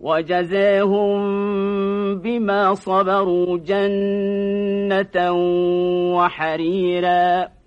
وجزاهم بما صبروا جنة وحريرا.